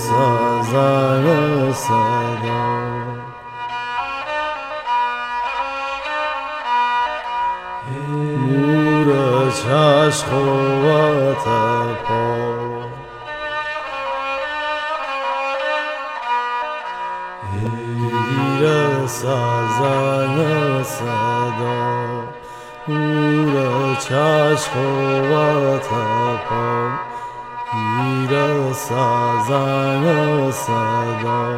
سازن صدا. نور چشم و پا. گیر سازن صدا. نور چشم و پا. گیر سازن صدا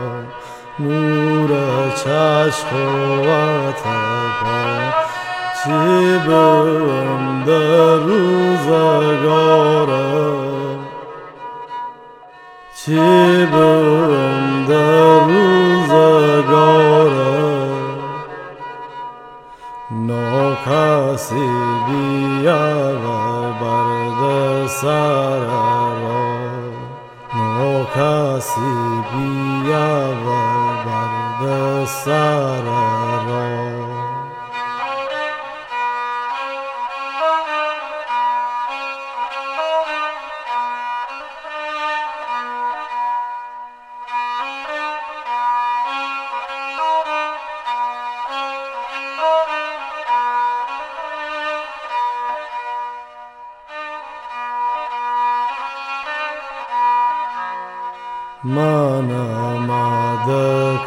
نور چشم و پا چی بم در روزگارم؟ چی بم برد سر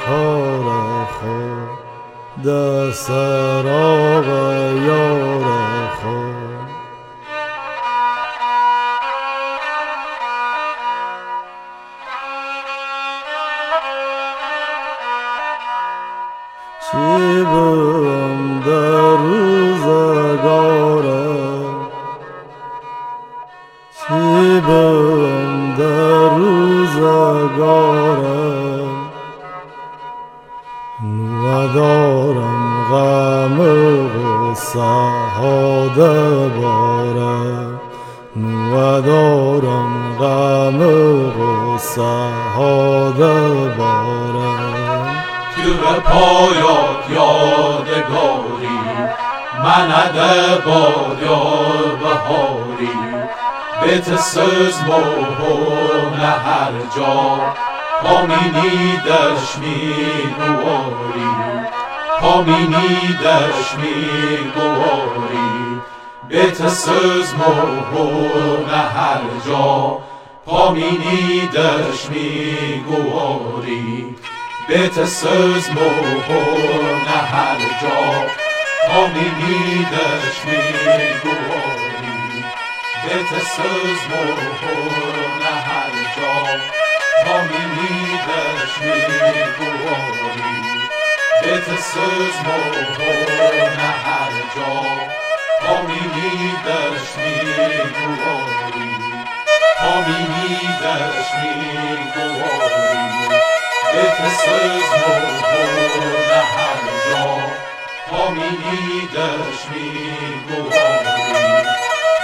را در سراغ یار خود. چی ندارم غم غصه ها بارم ندارم غم غصه ها تیر پایات یادگاری منed bad jag behari Bete söz mohone her جا پامینی دشمی گواری پامینی دشمی گواری بیت söz mohone her جا پامینی دشمی گواری بیت söz mohone her جا پامینی دشمی گواری بیت söz mohone her جا پامینی دشمی گواری بیت söz mohone her جا. پامینی دشمی گواری پامینی دشمی گواری بیت söz mohone her جا. پامینی دشمی گواری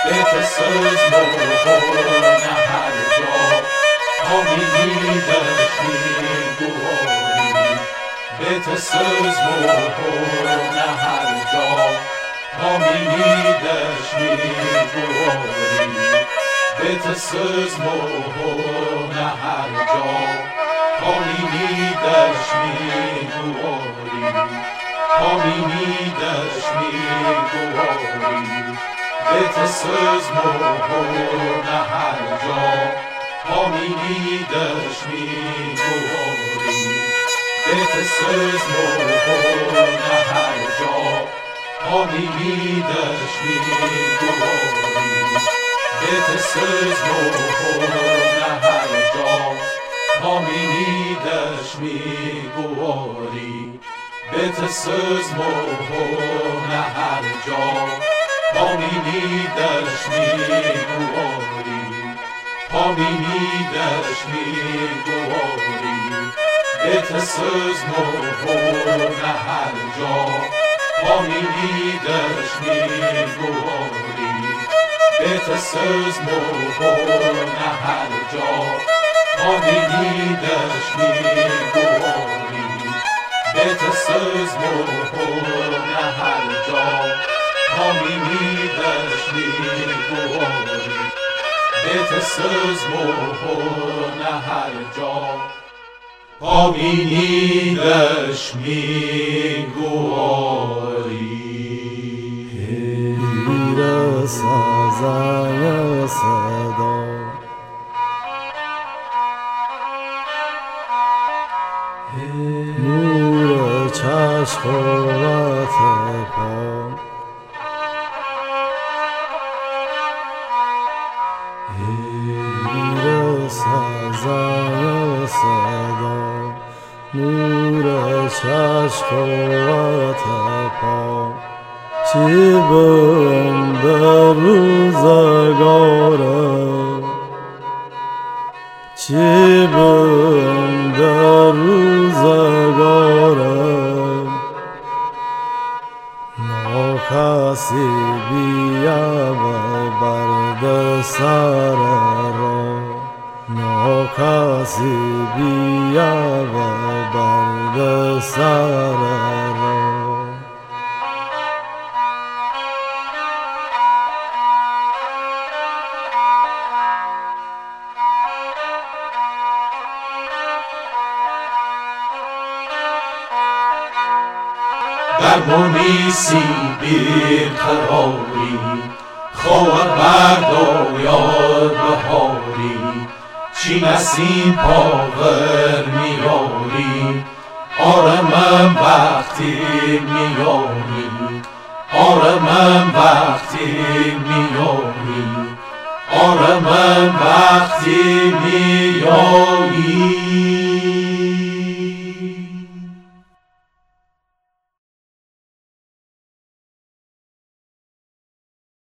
بیت söz mohone her جا. پامینی گواری بیت söz mohone her جا پامینی دشمی گواری بیت söz mohone her جا. پامینی دشمی گواری پامینی دشمی گواری بیت söz mohone her جا. پامینی دشمی گواری بیت söz mohone her جا پامینی دشمی گواری بیت söz mohone her جا. پامینی دشمی گواری بیت söz mohone her جا پامینی دشمی گواری پامینی دشمی گواری بیت söz mohone her جا پامینی دشمی گواری بیت söz mohone her جا پامینی دشمی گواری بیت söz mohone her جا پامینی دشمی گواری به نه هر جا پابینیدش میگواری سازای صدا. نور چشم و پا. چی در روزگارم. چی در روزگارم. ناکسی بیا برد سر را. ناکسی بیا برد سر را. در منیسی بیقراری. خواب برد و یاد بهاری. چی نسیم پاور میاری آره من وقتی میاری آره من وقتی میاری آره من وقتی میاری